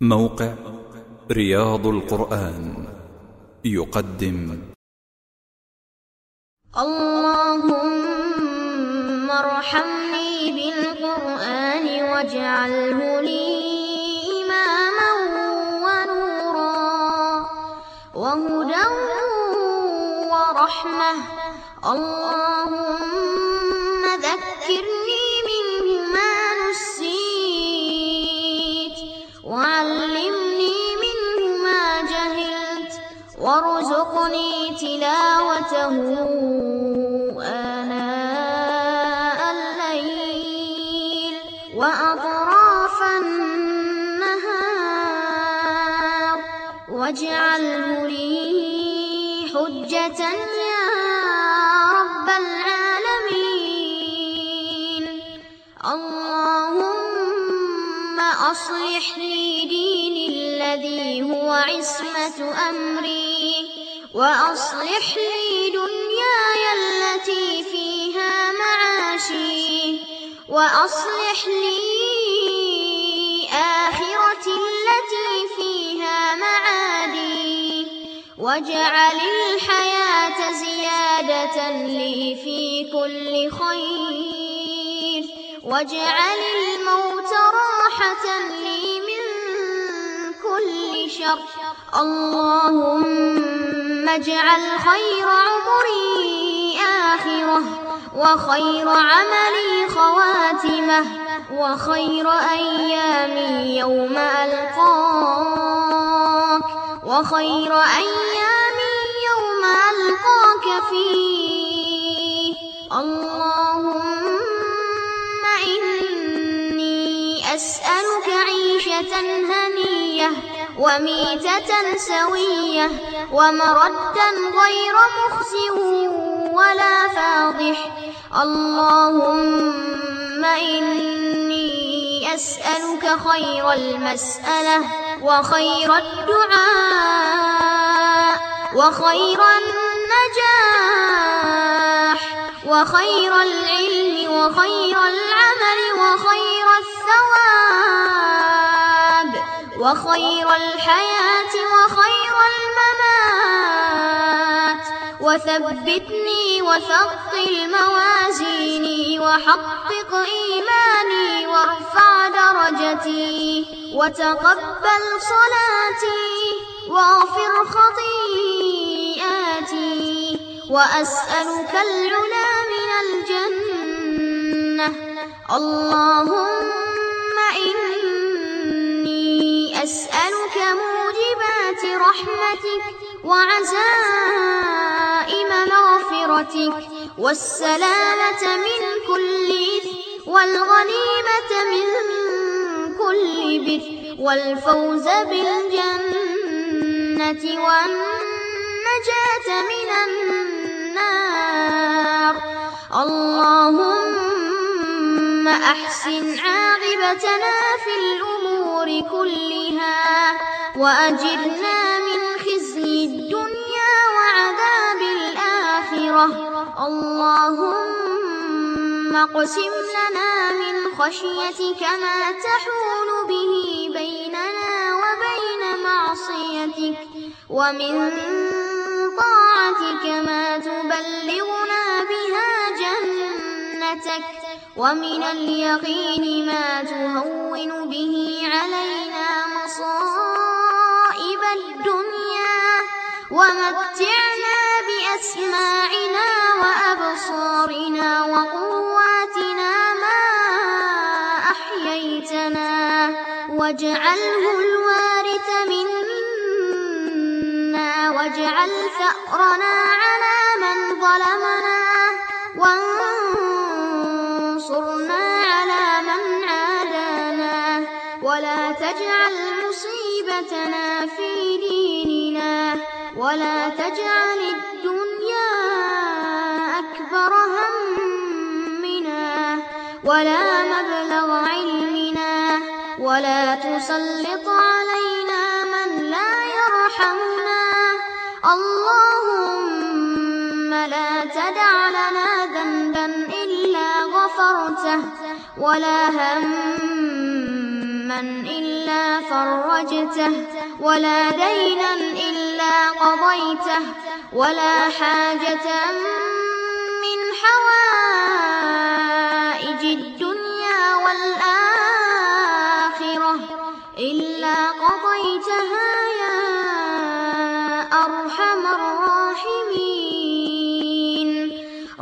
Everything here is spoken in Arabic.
موقع رياض القرآن يقدم. اللهم ارحمني بالقرآن واجعله لي إماما ونورا وهدى ورحمة. اللهم وارزقني تلاوته. آناء الليل وأطراف النهار. واجعله لي حجة يا رب العالمين. اللهم أصلح لي ديني الذي هو عصمة أمري وأصلح لي دنياي التي فيها معاشي وأصلح لي آخرتي التي فيها معادي واجعل الحياة زيادة لي في كل خير واجعل الموت راحة لي من كل شر اللهم اجعل خير عمري آخرة وخير عملي خواتمة وخير أيامي يوم ألقاك وخير أيامي يوم ألقاك فيه. اللهم وميتة سوية ومردا غير مخز ولا فاضح. اللهم إني أسألك خير المسألة وخير الدعاء وخير النجاح وخير العلم وخير العمل وخير وخير الحياة وخير الممات. وثبتني وثقل موازيني وحقق إيماني وارفع درجتي وتقبل صلاتي وأغفر خطيئاتي وأسألك العلا من الجنة. اللهم موجبات رحمتك وعزائم مغفرتك والسلامة من كل إثم والغنيمة من كل بر والفوز بالجنة والنجاة من النار. اللهم أحسن عاقبتنا في الأمور كلها وأجرنا اللهم اقسم لنا من خشيتك ما تحول به بيننا وبين معصيتك ومن طاعتك ما تبلغنا بها جنتك ومن اليقين ما واجعله الوارث منا واجعل ثأرنا على من ظلمنا وانصرنا على من عادانا. ولا تجعل مصيبتنا في ديننا ولا تجعل الدنيا ولا تسلط علينا من لا يرحمنا. اللهم لا تدع لنا ذنبا إلا غفرته ولا هم هما إلا فرجته ولا دينا إلا قضيته ولا حاجة من حوائج